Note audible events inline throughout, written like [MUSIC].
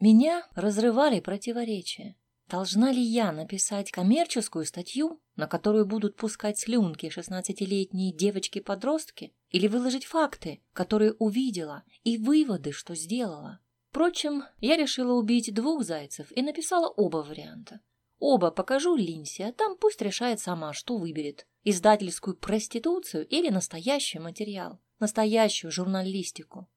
Меня разрывали противоречия. Должна ли я написать коммерческую статью, на которую будут пускать слюнки шестнадцатилетние девочки-подростки, или выложить факты, которые увидела, и выводы, что сделала? Впрочем, я решила убить двух зайцев и написала оба варианта. Оба покажу Линси, а там пусть решает сама, что выберет. Издательскую проституцию или настоящий материал, настоящую журналистику.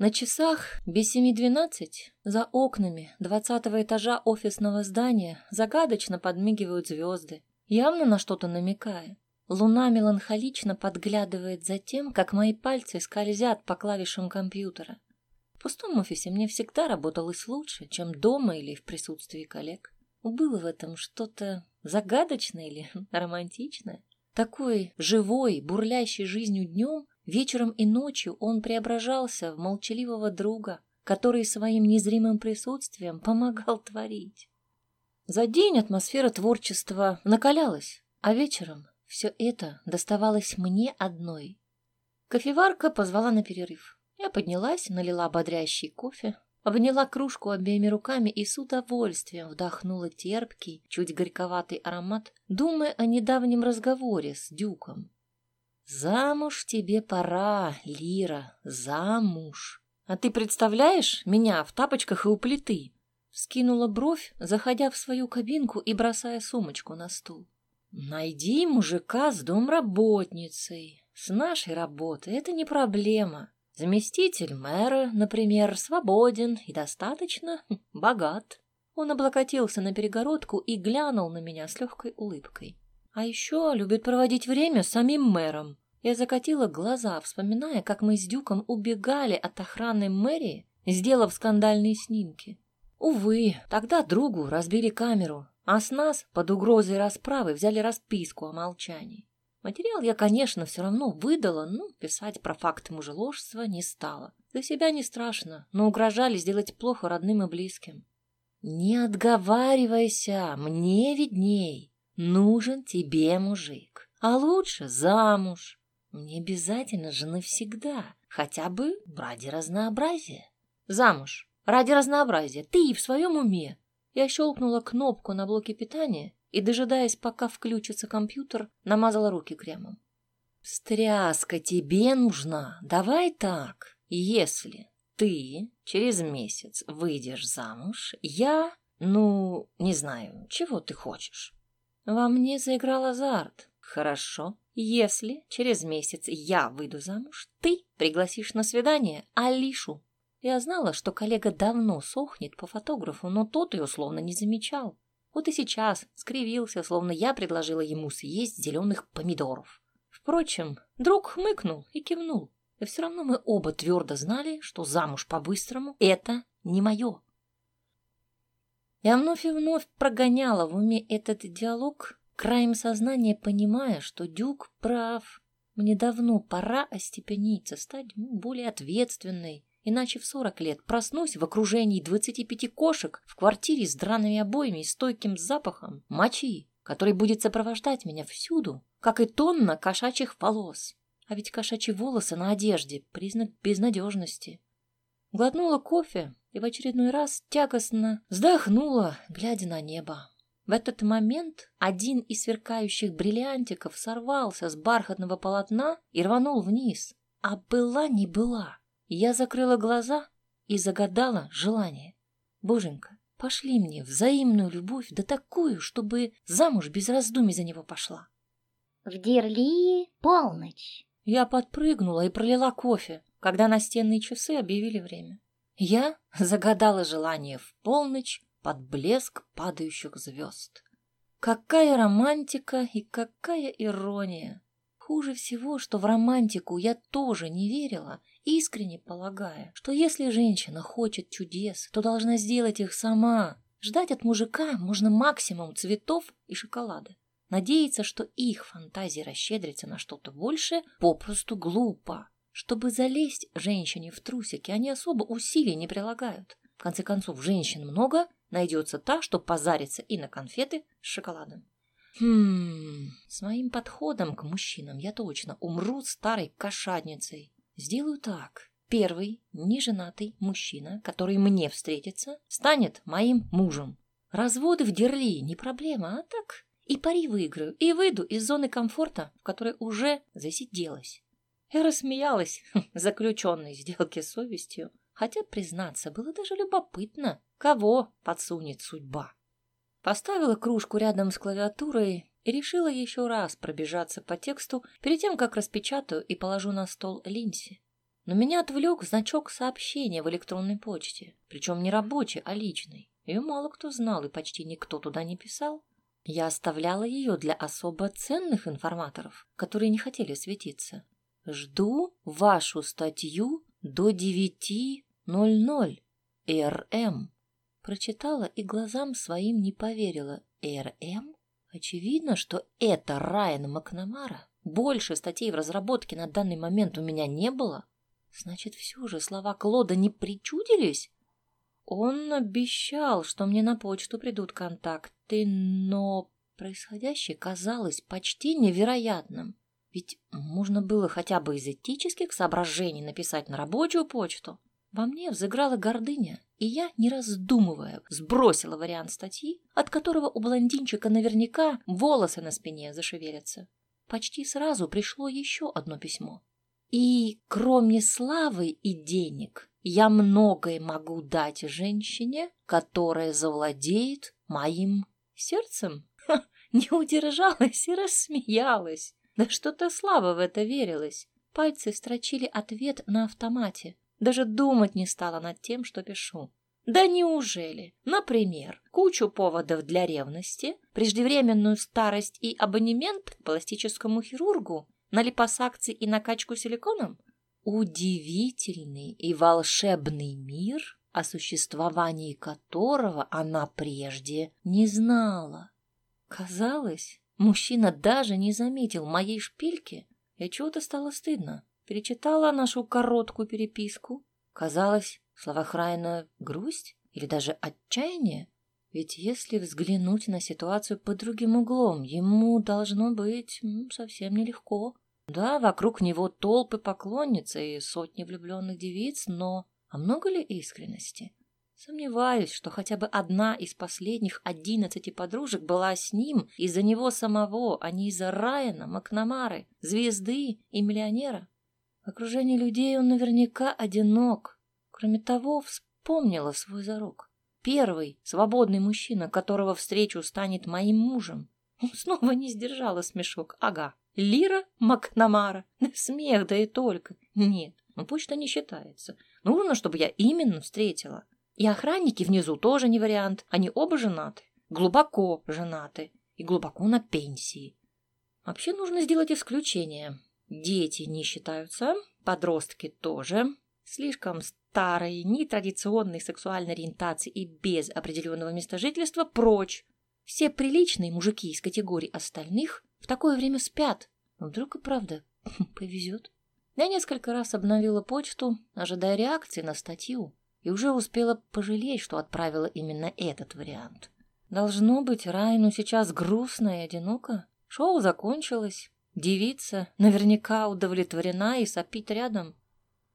На часах без семи двенадцать за окнами двадцатого этажа офисного здания загадочно подмигивают звезды, явно на что-то намекая. Луна меланхолично подглядывает за тем, как мои пальцы скользят по клавишам компьютера. В пустом офисе мне всегда работалось лучше, чем дома или в присутствии коллег. Было в этом что-то загадочное или [LAUGHS] романтичное. Такой живой, бурлящий жизнью днем, вечером и ночью он преображался в молчаливого друга, который своим незримым присутствием помогал творить. За день атмосфера творчества накалялась, а вечером все это доставалось мне одной. Кофеварка позвала на перерыв. Я поднялась, налила бодрящий кофе, Обняла кружку обеими руками и с удовольствием вдохнула терпкий, чуть горьковатый аромат, думая о недавнем разговоре с Дюком. «Замуж тебе пора, Лира, замуж. А ты представляешь меня в тапочках и у плиты?» Скинула бровь, заходя в свою кабинку и бросая сумочку на стул. «Найди мужика с домработницей. С нашей работы это не проблема. Заместитель мэра, например, свободен и достаточно [LAUGHS] богат. Он облокотился на перегородку и глянул на меня с легкой улыбкой. А еще любит проводить время с самим мэром. Я закатила глаза, вспоминая, как мы с Дюком убегали от охраны мэрии, сделав скандальные снимки. Увы, тогда другу разбили камеру, а с нас под угрозой расправы взяли расписку о молчании. Материал я, конечно, все равно выдала, но писать про факты мужеложества не стала. За себя не страшно, но угрожали сделать плохо родным и близким. Не отговаривайся, мне видней. Нужен тебе мужик, а лучше замуж. Не обязательно жены всегда, хотя бы ради разнообразия. Замуж, ради разнообразия, ты и в своем уме. Я щелкнула кнопку на блоке питания и, дожидаясь, пока включится компьютер, намазала руки кремом. «Стряска тебе нужна. Давай так. Если ты через месяц выйдешь замуж, я, ну, не знаю, чего ты хочешь». Во мне заиграл азарт. «Хорошо. Если через месяц я выйду замуж, ты пригласишь на свидание Алишу». Я знала, что коллега давно сохнет по фотографу, но тот ее словно не замечал. Вот и сейчас скривился, словно я предложила ему съесть зеленых помидоров. Впрочем, друг хмыкнул и кивнул. И все равно мы оба твердо знали, что замуж по-быстрому — это не мое. Я вновь и вновь прогоняла в уме этот диалог, краем сознания понимая, что Дюк прав. Мне давно пора остепениться, стать более ответственной, Иначе в сорок лет проснусь в окружении двадцати пяти кошек в квартире с драными обоями и стойким запахом мочи, который будет сопровождать меня всюду, как и тонна кошачьих волос. А ведь кошачьи волосы на одежде — признак безнадежности. Глотнула кофе и в очередной раз тягостно вздохнула, глядя на небо. В этот момент один из сверкающих бриллиантиков сорвался с бархатного полотна и рванул вниз. А была не была. Я закрыла глаза и загадала желание. Боженька, пошли мне взаимную любовь, да такую, чтобы замуж без раздумий за него пошла. В Дерли полночь. Я подпрыгнула и пролила кофе, когда настенные часы объявили время. Я загадала желание в полночь под блеск падающих звезд. Какая романтика и какая ирония! Хуже всего, что в романтику я тоже не верила искренне полагая, что если женщина хочет чудес, то должна сделать их сама. Ждать от мужика можно максимум цветов и шоколада. Надеяться, что их фантазии расщедрится на что-то большее, попросту глупо. Чтобы залезть женщине в трусики, они особо усилий не прилагают. В конце концов, женщин много, найдется та, что позарится и на конфеты с шоколадом. Хм, с моим подходом к мужчинам я точно умру старой кошатницей. Сделаю так. первый неженатый мужчина, который мне встретится, станет моим мужем. Разводы в Дерли не проблема, а так и пари выиграю, и выйду из зоны комфорта, в которой уже засиделась. Я рассмеялась [LAUGHS] заключенной сделке с совестью, хотя, признаться, было даже любопытно, кого подсунет судьба. Поставила кружку рядом с клавиатурой и решила еще раз пробежаться по тексту перед тем, как распечатаю и положу на стол Линси. Но меня отвлек значок сообщения в электронной почте, причем не рабочий, а личный. Ее мало кто знал, и почти никто туда не писал. Я оставляла ее для особо ценных информаторов, которые не хотели светиться. Жду вашу статью до 9.00. РМ. Прочитала и глазам своим не поверила. РМ? Очевидно, что это Райан Макнамара. Больше статей в разработке на данный момент у меня не было. Значит, все же слова Клода не причудились? Он обещал, что мне на почту придут контакты, но происходящее казалось почти невероятным. Ведь можно было хотя бы из этических соображений написать на рабочую почту. Во мне взыграла гордыня, и я, не раздумывая, сбросила вариант статьи, от которого у блондинчика наверняка волосы на спине зашевелятся. Почти сразу пришло еще одно письмо. И кроме славы и денег, я многое могу дать женщине, которая завладеет моим сердцем. Ха, [LAUGHS] не удержалась и рассмеялась. Да что-то слабо в это верилось. Пальцы строчили ответ на автомате. Даже думать не стала над тем, что пишу. Да неужели? Например, кучу поводов для ревности, преждевременную старость и абонемент к пластическому хирургу, на липосакции и накачку силиконом? Удивительный и волшебный мир, о существовании которого она прежде не знала. Казалось, мужчина даже не заметил моей шпильки, и чего-то стало стыдно. Перечитала нашу короткую переписку. Казалось, в словах грусть или даже отчаяние. Ведь если взглянуть на ситуацию под другим углом, ему должно быть совсем нелегко. Да, вокруг него толпы поклонниц и сотни влюбленных девиц, но а много ли искренности? Сомневаюсь, что хотя бы одна из последних одиннадцати подружек была с ним из-за него самого, а не из-за Райана, Макнамары, звезды и миллионера. В окружении людей он наверняка одинок. Кроме того, вспомнила свой зарок. Первый свободный мужчина, которого встречу станет моим мужем. Он снова не сдержала смешок. Ага, Лира Макнамара. Смех, да и только. Нет, ну почта не считается. Нужно, чтобы я именно встретила. И охранники внизу тоже не вариант. Они оба женаты. Глубоко женаты. И глубоко на пенсии. Вообще нужно сделать исключение. Дети не считаются, подростки тоже. Слишком старой, нетрадиционной сексуальной ориентации и без определенного места жительства прочь. Все приличные мужики из категории остальных в такое время спят. Вдруг и правда [LAUGHS] повезет. Я несколько раз обновила почту, ожидая реакции на статью, и уже успела пожалеть, что отправила именно этот вариант. Должно быть, Райну сейчас грустно и одиноко. Шоу закончилось. Девица наверняка удовлетворена и сопит рядом.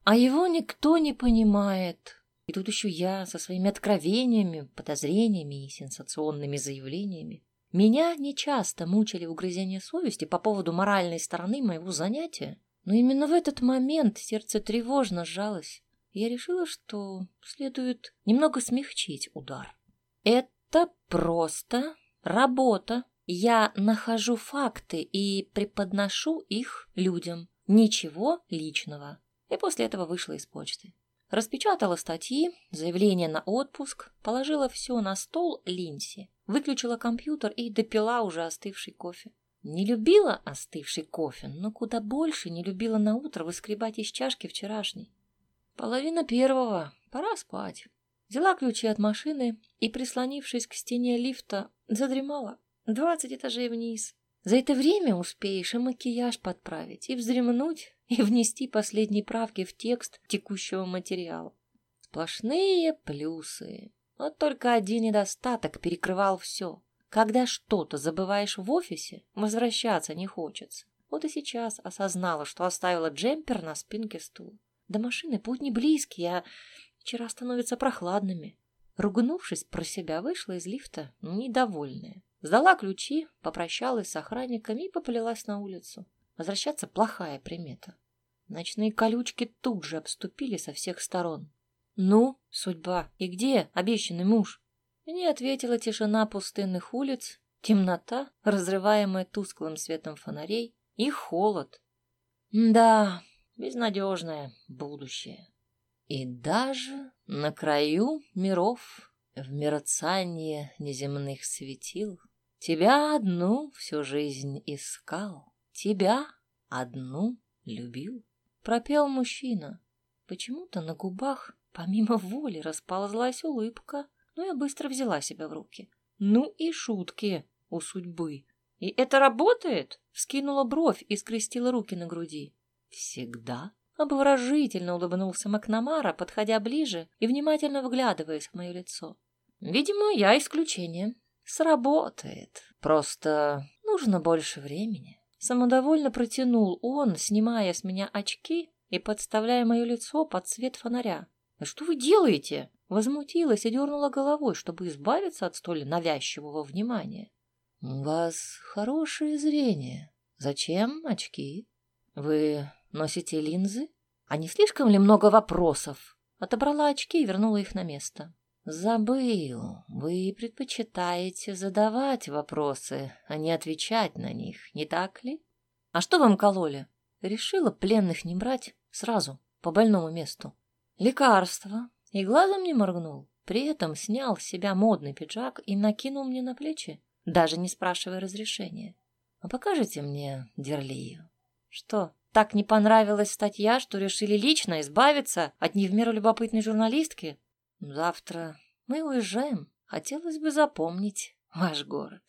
А его никто не понимает. И тут еще я со своими откровениями, подозрениями и сенсационными заявлениями. Меня нечасто мучили угрызения совести по поводу моральной стороны моего занятия, но именно в этот момент сердце тревожно сжалось. Я решила, что следует немного смягчить удар. Это просто работа. Я нахожу факты и преподношу их людям. Ничего личного. И после этого вышла из почты. Распечатала статьи, заявление на отпуск, положила все на стол Линси, выключила компьютер и допила уже остывший кофе. Не любила остывший кофе, но куда больше не любила на утро выскребать из чашки вчерашней. Половина первого, пора спать. Взяла ключи от машины и, прислонившись к стене лифта, задремала. Двадцать этажей вниз. За это время успеешь и макияж подправить, и вздремнуть, и внести последние правки в текст текущего материала. Сплошные плюсы. Вот только один недостаток перекрывал все. Когда что-то забываешь в офисе, возвращаться не хочется. Вот и сейчас осознала, что оставила джемпер на спинке стула. До машины путь не близкий, а вчера становятся прохладными. Ругнувшись про себя, вышла из лифта, недовольная. Сдала ключи, попрощалась с охранниками и поплелась на улицу. Возвращаться плохая примета. Ночные колючки тут же обступили со всех сторон. «Ну, судьба, и где обещанный муж?» Мне ответила тишина пустынных улиц, темнота, разрываемая тусклым светом фонарей, и холод. Да, безнадежное будущее. И даже на краю миров, в мерцании неземных светил, тебя одну всю жизнь искал, тебя одну любил. Пропел мужчина. Почему-то на губах помимо воли расползлась улыбка, но я быстро взяла себя в руки. Ну и шутки у судьбы. И это работает? Вскинула бровь и скрестила руки на груди. Всегда. Обворожительно улыбнулся Макнамара, подходя ближе и внимательно вглядываясь в мое лицо. Видимо, я исключение. Сработает. Просто нужно больше времени. Самодовольно протянул он, снимая с меня очки и подставляя мое лицо под свет фонаря. «Что вы делаете?» Возмутилась и дернула головой, чтобы избавиться от столь навязчивого внимания. «У вас хорошее зрение. Зачем очки? Вы носите линзы? А не слишком ли много вопросов?» Отобрала очки и вернула их на место. «Забыл. Вы предпочитаете задавать вопросы, а не отвечать на них, не так ли? А что вам кололи?» Решила пленных не брать сразу, по больному месту. «Лекарство, и глазом не моргнул. При этом снял с себя модный пиджак и накинул мне на плечи, даже не спрашивая разрешения. «А покажете мне Дерлию?» «Что, так не понравилась статья, что решили лично избавиться от не в меру любопытной журналистки? Завтра мы уезжаем. Хотелось бы запомнить ваш город».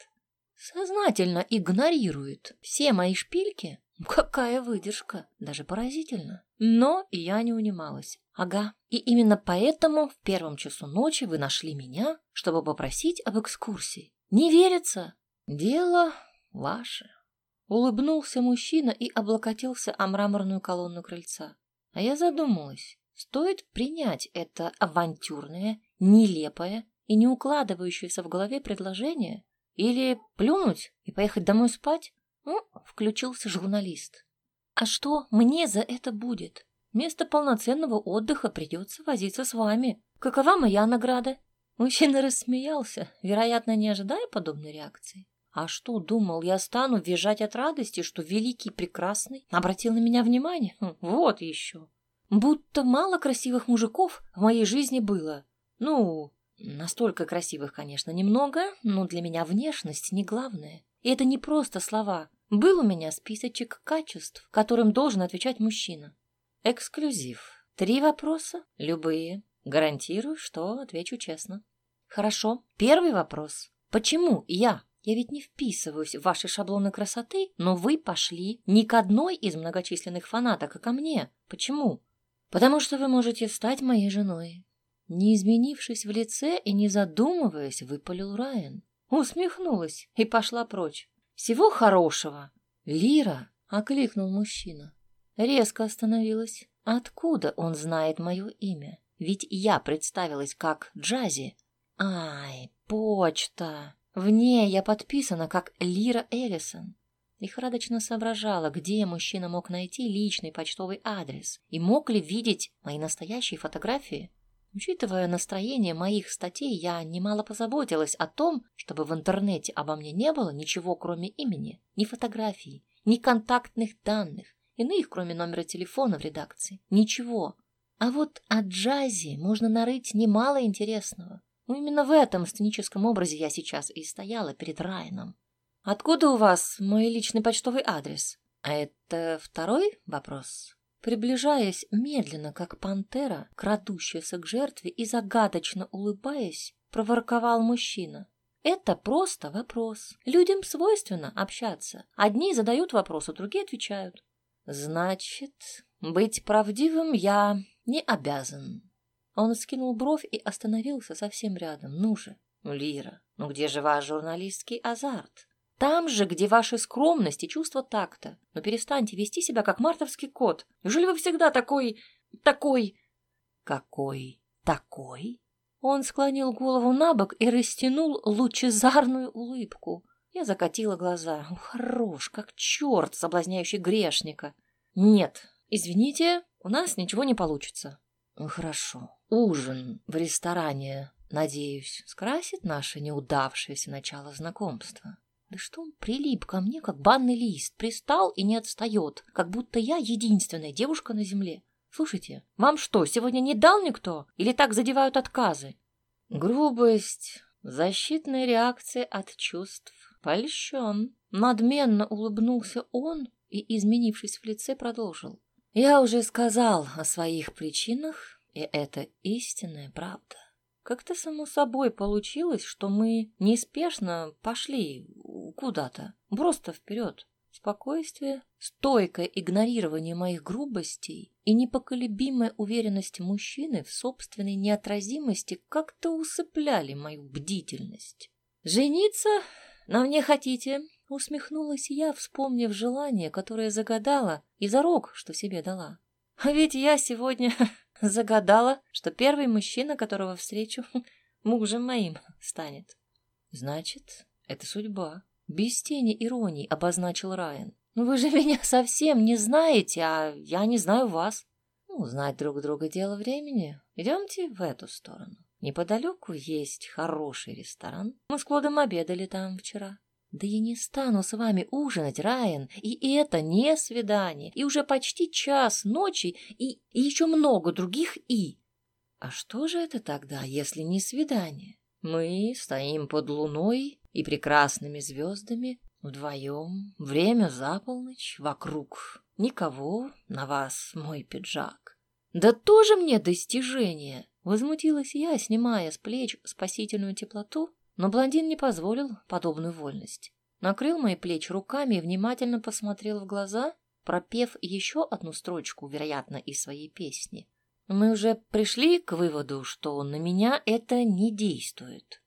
Сознательно игнорирует все мои шпильки Какая выдержка, даже поразительно. Но я не унималась. Ага, и именно поэтому в первом часу ночи вы нашли меня, чтобы попросить об экскурсии. Не верится? Дело ваше. Улыбнулся мужчина и облокотился о мраморную колонну крыльца. А я задумалась, стоит принять это авантюрное, нелепое и не укладывающееся в голове предложение или плюнуть и поехать домой спать? Ну, включился журналист. А что мне за это будет? Вместо полноценного отдыха придется возиться с вами. Какова моя награда? Мужчина рассмеялся, вероятно, не ожидая подобной реакции. А что, думал, я стану визжать от радости, что великий прекрасный обратил на меня внимание? Хм, вот еще. Будто мало красивых мужиков в моей жизни было. Ну, настолько красивых, конечно, немного, но для меня внешность не главное. И это не просто слова. Был у меня списочек качеств, которым должен отвечать мужчина. Эксклюзив. Три вопроса, любые. Гарантирую, что отвечу честно. Хорошо. Первый вопрос. Почему я? Я ведь не вписываюсь в ваши шаблоны красоты, но вы пошли не к одной из многочисленных фанаток, а ко мне. Почему? Потому что вы можете стать моей женой. Не изменившись в лице и не задумываясь, выпалил Райан. Усмехнулась и пошла прочь. Всего хорошего. Лира, окликнул мужчина. Резко остановилась. Откуда он знает мое имя? Ведь я представилась как Джази. Ай, почта. В ней я подписана как Лира Эллисон. Лихорадочно соображала, где мужчина мог найти личный почтовый адрес и мог ли видеть мои настоящие фотографии. Учитывая настроение моих статей, я немало позаботилась о том, чтобы в интернете обо мне не было ничего, кроме имени, ни фотографий, ни контактных данных, иных, кроме номера телефона в редакции. Ничего. А вот о джазе можно нарыть немало интересного. Ну, именно в этом сценическом образе я сейчас и стояла перед Райаном. «Откуда у вас мой личный почтовый адрес?» А это второй вопрос. Приближаясь медленно, как пантера, крадущаяся к жертве и загадочно улыбаясь, проворковал мужчина. Это просто вопрос. Людям свойственно общаться. Одни задают вопросы, другие отвечают. Значит, быть правдивым я не обязан. Он скинул бровь и остановился совсем рядом. Ну же, Лира, ну где же ваш журналистский азарт? Там же, где ваша скромность и чувство такта. Но перестаньте вести себя, как мартовский кот. Неужели вы всегда такой такой... Какой такой? Он склонил голову на бок и растянул лучезарную улыбку. Я закатила глаза. Хорош, как черт, соблазняющий грешника. Нет, извините, у нас ничего не получится. Хорошо. Ужин в ресторане, надеюсь, скрасит наше неудавшееся начало знакомства. Да что он прилип ко мне, как банный лист, пристал и не отстает, как будто я единственная девушка на земле. Слушайте, вам что, сегодня не дал никто? Или так задевают отказы? Грубость, защитная реакция от чувств. Польщен. Надменно улыбнулся он и, изменившись в лице, продолжил. Я уже сказал о своих причинах, и это истинная правда. Как-то само собой получилось, что мы неспешно пошли куда-то, просто вперед. Спокойствие, стойкое игнорирование моих грубостей и непоколебимая уверенность мужчины в собственной неотразимости как-то усыпляли мою бдительность. «Жениться на мне хотите?» — усмехнулась я, вспомнив желание, которое загадала, и зарок, что себе дала. «А ведь я сегодня [LAUGHS] загадала, что первый мужчина, которого встречу, [LAUGHS] мужем моим станет. Значит, это судьба. Без тени иронии обозначил Райан. «Ну вы же [LAUGHS] меня совсем не знаете, а я не знаю вас». «Ну, знать друг друга дело времени. Идемте в эту сторону. Неподалеку есть хороший ресторан. Мы с Клодом обедали там вчера». «Да я не стану с вами ужинать, Райан, и это не свидание, и уже почти час ночи, и, и еще много других «и». А что же это тогда, если не свидание? Мы стоим под луной и прекрасными звездами вдвоем. Время за полночь, вокруг никого, на вас мой пиджак. Да тоже мне достижение! Возмутилась я, снимая с плеч спасительную теплоту, но блондин не позволил подобную вольность. Накрыл мои плечи руками и внимательно посмотрел в глаза, пропев еще одну строчку, вероятно, из своей песни. Мы уже пришли к выводу, что на меня это не действует.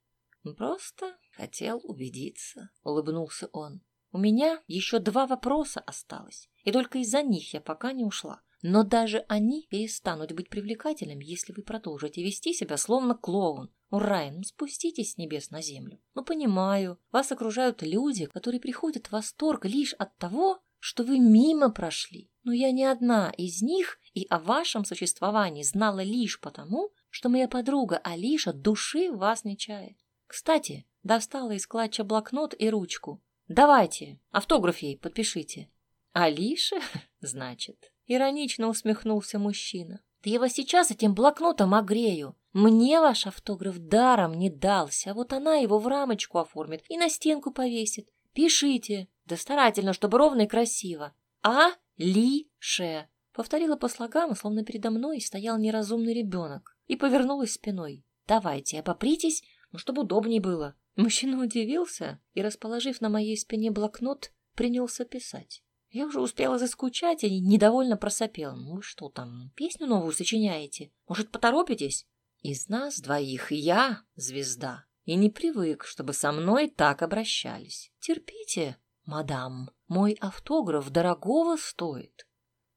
Просто хотел убедиться, улыбнулся он. У меня еще два вопроса осталось, и только из-за них я пока не ушла. Но даже они перестанут быть привлекательными, если вы продолжите вести себя словно клоун. Урай, ну спуститесь с небес на землю. Ну понимаю, вас окружают люди, которые приходят в восторг лишь от того, что вы мимо прошли. Но я не одна из них и о вашем существовании знала лишь потому, что моя подруга Алиша души вас не чает. Кстати, достала из клатча блокнот и ручку. Давайте, автограф ей подпишите. Алиша, [LAUGHS] значит, иронично усмехнулся мужчина. Я вас сейчас этим блокнотом огрею. Мне ваш автограф даром не дался, а вот она его в рамочку оформит и на стенку повесит. Пишите, да старательно, чтобы ровно и красиво. А Ли-ше. Повторила по слогам, словно передо мной стоял неразумный ребенок, и повернулась спиной. Давайте, обопритесь, ну, чтобы удобнее было. Мужчина удивился и, расположив на моей спине блокнот, принялся писать. Я уже успела заскучать и недовольно просопела. Ну что там, песню новую сочиняете? Может, поторопитесь? Из нас двоих я звезда, и не привык, чтобы со мной так обращались. Терпите, мадам, мой автограф дорогого стоит.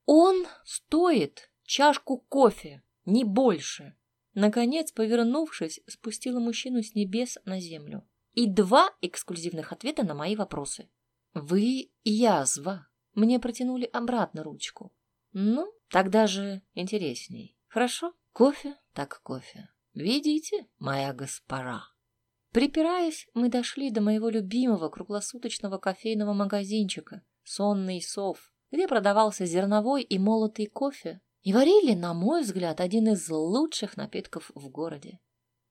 Он стоит чашку кофе, не больше. Наконец, повернувшись, спустила мужчину с небес на землю. И два эксклюзивных ответа на мои вопросы. «Вы язва». Мне протянули обратно ручку. «Ну, тогда же интересней. Хорошо, кофе так кофе. Видите, моя госпора?» Припираясь, мы дошли до моего любимого круглосуточного кофейного магазинчика «Сонный сов», где продавался зерновой и молотый кофе и варили, на мой взгляд, один из лучших напитков в городе.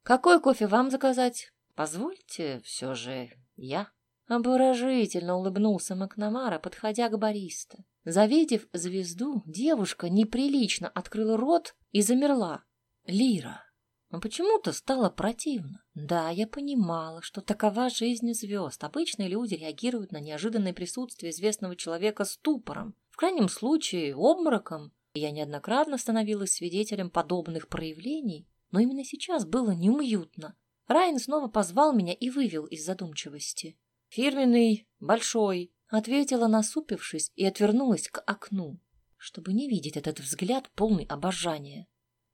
Какой кофе вам заказать? Позвольте, все же я. Обворожительно улыбнулся Макнамара, подходя к бариста. Завидев звезду, девушка неприлично открыла рот и замерла. Лира. Но почему-то стало противно. Да, я понимала, что такова жизнь звезд. Обычные люди реагируют на неожиданное присутствие известного человека ступором, в крайнем случае обмороком я неоднократно становилась свидетелем подобных проявлений, но именно сейчас было неуютно. Райан снова позвал меня и вывел из задумчивости. «Фирменный, большой», — ответила, насупившись, и отвернулась к окну. чтобы не видеть этот взгляд полный обожания.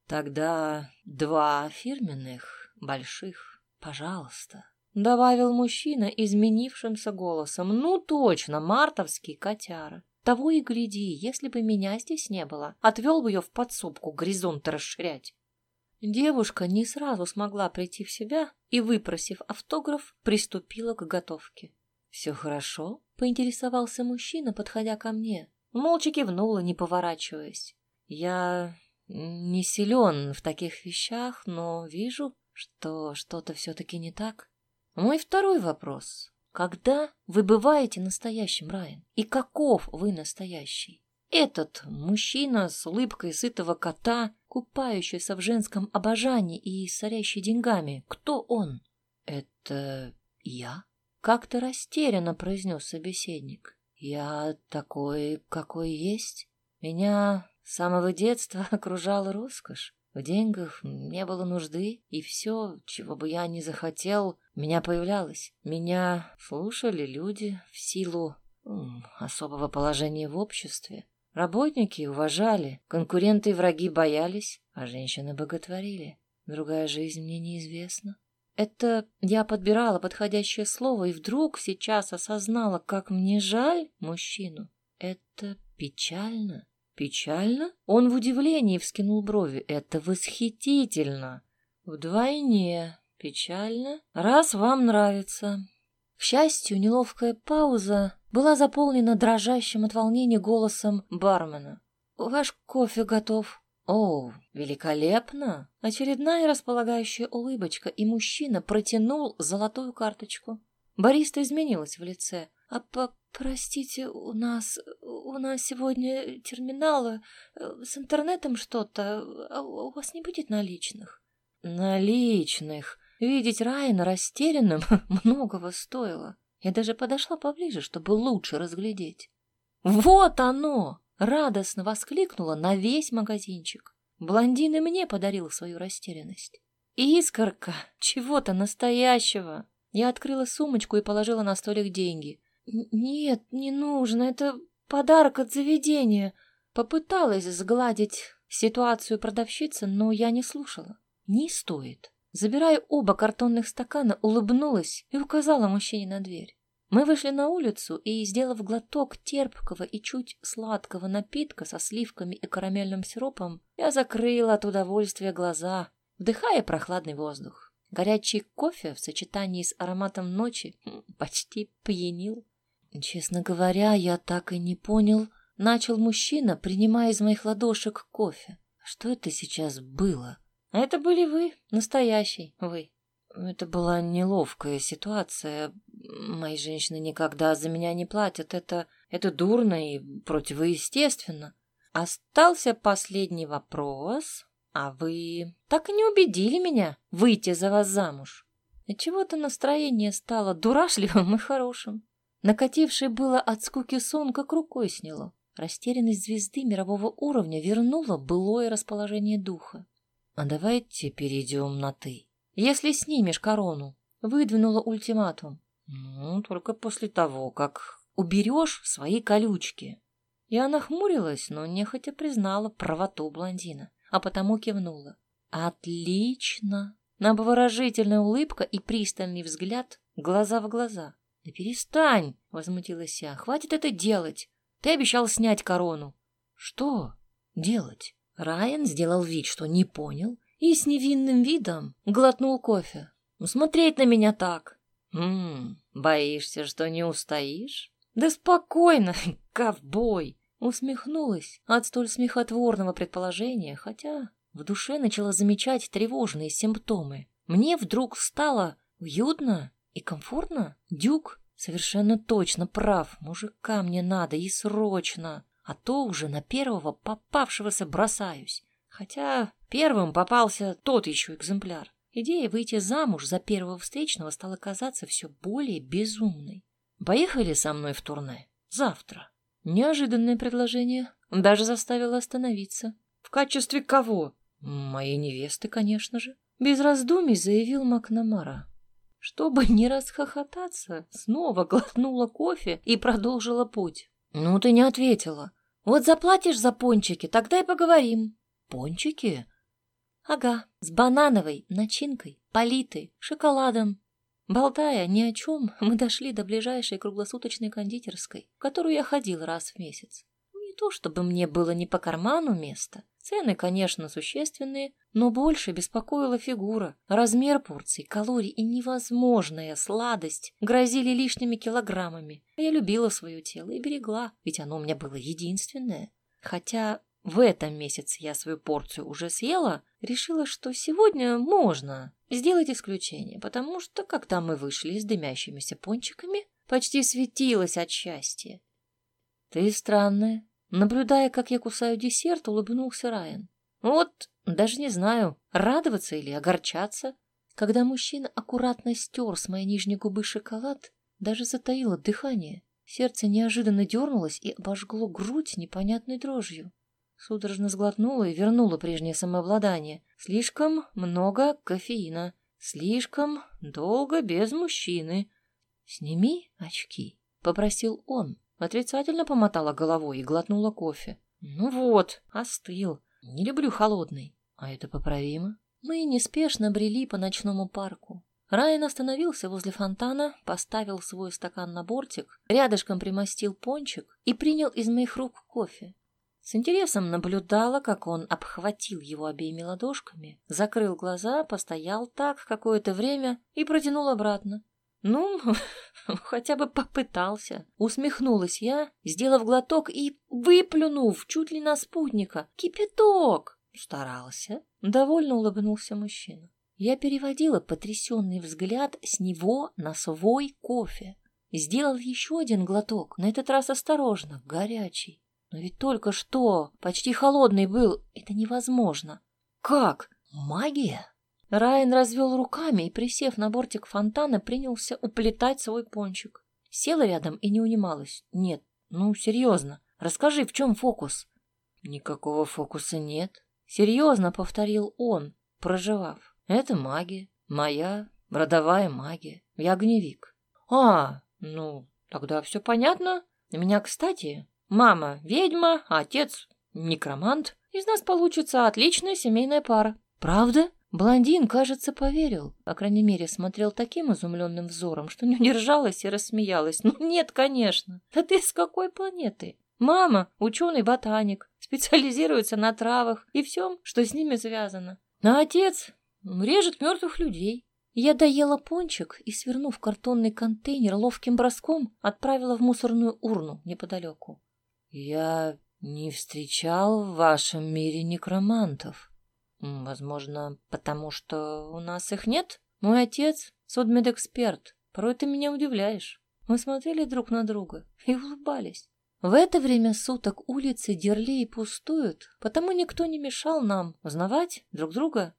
Тогда два фирменных, больших, пожалуйста. Добавил мужчина изменившимся голосом. Ну точно, мартовский котяра. Того и гляди, если бы меня здесь не было, отвел бы ее в подсобку горизонты расширять. Девушка не сразу смогла прийти в себя и, выпросив автограф, приступила к готовке. «Все хорошо?» — поинтересовался мужчина, подходя ко мне. Молча кивнула, не поворачиваясь. «Я не силен в таких вещах, но вижу, что что-то все-таки не так. Мой второй вопрос. Когда вы бываете настоящим, Райан? И каков вы настоящий? Этот мужчина с улыбкой сытого кота, купающийся в женском обожании и сорящий деньгами, кто он? Это я? Как-то растерянно произнес собеседник. Я такой, какой есть. Меня с самого детства [LAUGHS] окружала роскошь. В деньгах не было нужды, и все, чего бы я ни захотел, меня появлялось. Меня слушали люди в силу особого положения в обществе. Работники уважали, конкуренты и враги боялись, а женщины боготворили. Другая жизнь мне неизвестна. Это я подбирала подходящее слово и вдруг сейчас осознала, как мне жаль мужчину. Это печально. Печально? Он в удивлении вскинул брови. Это восхитительно. Вдвойне печально, раз вам нравится. К счастью, неловкая пауза была заполнена дрожащим от волнения голосом бармена. «Ваш кофе готов». «О, великолепно!» Очередная располагающая улыбочка, и мужчина протянул золотую карточку. Бариста изменилась в лице. «А по простите, у нас... у нас сегодня терминалы э, с интернетом что-то. А у вас не будет наличных?» «Наличных!» Видеть Райана растерянным [LAUGHS] многого стоило. Я даже подошла поближе, чтобы лучше разглядеть. «Вот оно!» — радостно воскликнула на весь магазинчик. Блондин и мне подарил свою растерянность. «Искорка! Чего-то настоящего!» Я открыла сумочку и положила на столик деньги. «Нет, не нужно, это подарок от заведения». Попыталась сгладить ситуацию продавщица, но я не слушала. Не стоит. Забирая оба картонных стакана, улыбнулась и указала мужчине на дверь. Мы вышли на улицу, и, сделав глоток терпкого и чуть сладкого напитка со сливками и карамельным сиропом, я закрыла от удовольствия глаза, вдыхая прохладный воздух. Горячий кофе в сочетании с ароматом ночи почти пьянил. Честно говоря, я так и не понял, начал мужчина, принимая из моих ладошек кофе. Что это сейчас было? Это были вы, настоящий вы. Это была неловкая ситуация. Мои женщины никогда за меня не платят. Это, это дурно и противоестественно. Остался последний вопрос. А вы так и не убедили меня выйти за вас замуж. И чего-то настроение стало дурашливым и хорошим. Накативший было от скуки сон, как рукой сняло. Растерянность звезды мирового уровня вернула былое расположение духа. А давайте перейдем на «ты». Если снимешь корону, выдвинула ультиматум. Ну, только после того, как уберешь свои колючки. Я нахмурилась, но нехотя признала правоту блондина, а потому кивнула. Отлично! На обворожительная улыбка и пристальный взгляд, глаза в глаза. Да перестань, возмутилась я. Хватит это делать. Ты обещал снять корону. Что делать? Райан сделал вид, что не понял, и с невинным видом глотнул кофе. Смотреть на меня так. «Ммм, боишься, что не устоишь?» «Да спокойно, [LAUGHS] ковбой!» Усмехнулась от столь смехотворного предположения, хотя в душе начала замечать тревожные симптомы. Мне вдруг стало уютно и комфортно. Дюк совершенно точно прав. Мужика мне надо и срочно а то уже на первого попавшегося бросаюсь. Хотя первым попался тот еще экземпляр. Идея выйти замуж за первого встречного стала казаться все более безумной. Поехали со мной в турне. Завтра. Неожиданное предложение. Даже заставило остановиться. В качестве кого? Моей невесты, конечно же. Без раздумий заявил Макнамара. Чтобы не расхохотаться, снова глотнула кофе и продолжила путь. «Ну, ты не ответила. Вот заплатишь за пончики, тогда и поговорим. Пончики? Ага, с банановой начинкой, политой, шоколадом. Болтая ни о чем, [LAUGHS] мы дошли до ближайшей круглосуточной кондитерской, в которую я ходил раз в месяц. Не то чтобы мне было не по карману место. Цены, конечно, существенные, но больше беспокоила фигура, размер порций, калорий и невозможная сладость грозили лишними килограммами. Я любила свое тело и берегла, ведь оно у меня было единственное. Хотя в этом месяце я свою порцию уже съела, решила, что сегодня можно сделать исключение, потому что, когда мы вышли с дымящимися пончиками, почти светилась от счастья. Ты странная. Наблюдая, как я кусаю десерт, улыбнулся Райан. Вот, даже не знаю, радоваться или огорчаться. Когда мужчина аккуратно стер с моей нижней губы шоколад, даже затаило дыхание. Сердце неожиданно дернулось и обожгло грудь непонятной дрожью. Судорожно сглотнула и вернула прежнее самообладание. Слишком много кофеина. Слишком долго без мужчины. «Сними очки», — попросил он. Отрицательно помотала головой и глотнула кофе. «Ну вот, остыл. Не люблю холодный. А это поправимо». Мы неспешно брели по ночному парку. Райан остановился возле фонтана, поставил свой стакан на бортик, рядышком примостил пончик и принял из моих рук кофе. С интересом наблюдала, как он обхватил его обеими ладошками, закрыл глаза, постоял так какое-то время и протянул обратно. Ну, [LAUGHS] хотя бы попытался. Усмехнулась я, сделав глоток и выплюнув чуть ли на спутника. Кипяток! Старался. Довольно улыбнулся мужчина. Я переводила потрясенный взгляд с него на свой кофе. Сделал еще один глоток, на этот раз осторожно, горячий. Но ведь только что почти холодный был. Это невозможно. Как? Магия? Райан развел руками и, присев на бортик фонтана, принялся уплетать свой пончик. Села рядом и не унималась. Нет, ну, серьезно. Расскажи, в чем фокус? Никакого фокуса нет. Серьезно повторил он, проживав. Это магия. Моя родовая магия. Я огневик. А, ну, тогда все понятно. На меня, кстати, Мама — ведьма, а отец — некромант. Из нас получится отличная семейная пара. Правда? Блондин, кажется, поверил. По крайней мере, смотрел таким изумленным взором, что не удержалась и рассмеялась. Ну нет, конечно. Да ты с какой планеты? Мама — ученый-ботаник, специализируется на травах и всем, что с ними связано. А отец режет мертвых людей. Я доела пончик и, свернув картонный контейнер, ловким броском отправила в мусорную урну неподалеку. Я не встречал в вашем мире некромантов. Возможно, потому что у нас их нет? Мой отец — судмедэксперт. Порой ты меня удивляешь. Мы смотрели друг на друга и улыбались. В это время суток улицы Дерлей пустуют, потому никто не мешал нам узнавать друг друга.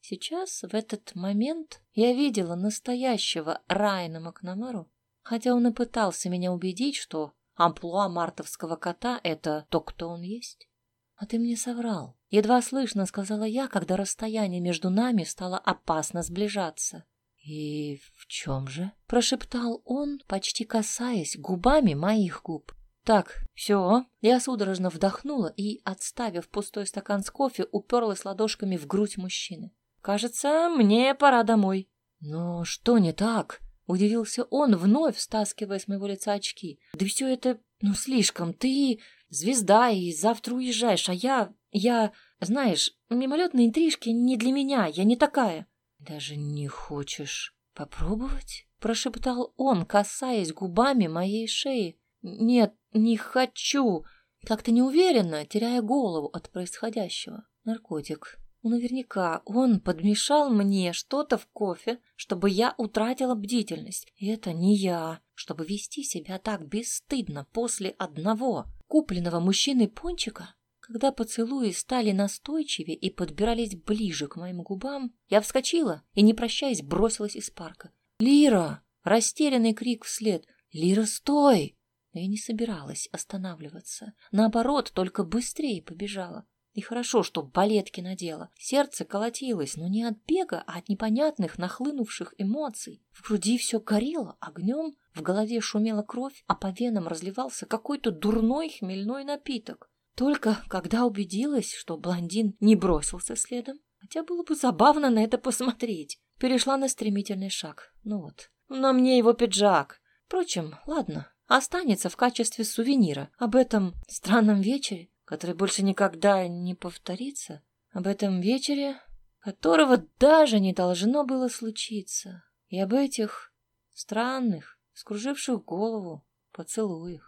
Сейчас, в этот момент, я видела настоящего Райана Макнамару, хотя он и пытался меня убедить, что Амплуа мартовского кота — это то, кто он есть. А ты мне соврал. Едва слышно, сказала я, когда расстояние между нами стало опасно сближаться. И в чем же? Прошептал он, почти касаясь губами моих губ. Так, все. Я судорожно вдохнула и, отставив пустой стакан с кофе, уперлась ладошками в грудь мужчины. Кажется, мне пора домой. Но что не так? Удивился он, вновь стаскивая с моего лица очки. Да все это, ну, слишком. Ты звезда и завтра уезжаешь, а я... Я... Знаешь, мимолетные интрижки не для меня, я не такая. Даже не хочешь попробовать? Прошептал он, касаясь губами моей шеи. Нет, не хочу. Как-то неуверенно, теряя голову от происходящего. Наркотик. Ну, наверняка он подмешал мне что-то в кофе, чтобы я утратила бдительность. И это не я, чтобы вести себя так бесстыдно после одного купленного мужчиной пончика. Когда поцелуи стали настойчивее и подбирались ближе к моим губам, я вскочила и, не прощаясь, бросилась из парка. «Лира!» — растерянный крик вслед. «Лира, стой!» Но я не собиралась останавливаться. Наоборот, только быстрее побежала. И хорошо, что балетки надела. Сердце колотилось, но не от бега, а от непонятных нахлынувших эмоций. В груди все горело огнем, В голове шумела кровь, а по венам разливался какой-то дурной хмельной напиток. Только когда убедилась, что блондин не бросился следом, хотя было бы забавно на это посмотреть, перешла на стремительный шаг. Ну вот, на мне его пиджак. Впрочем, ладно, останется в качестве сувенира об этом странном вечере, который больше никогда не повторится, об этом вечере, которого даже не должно было случиться, и об этих странных, скруживших голову поцелуях.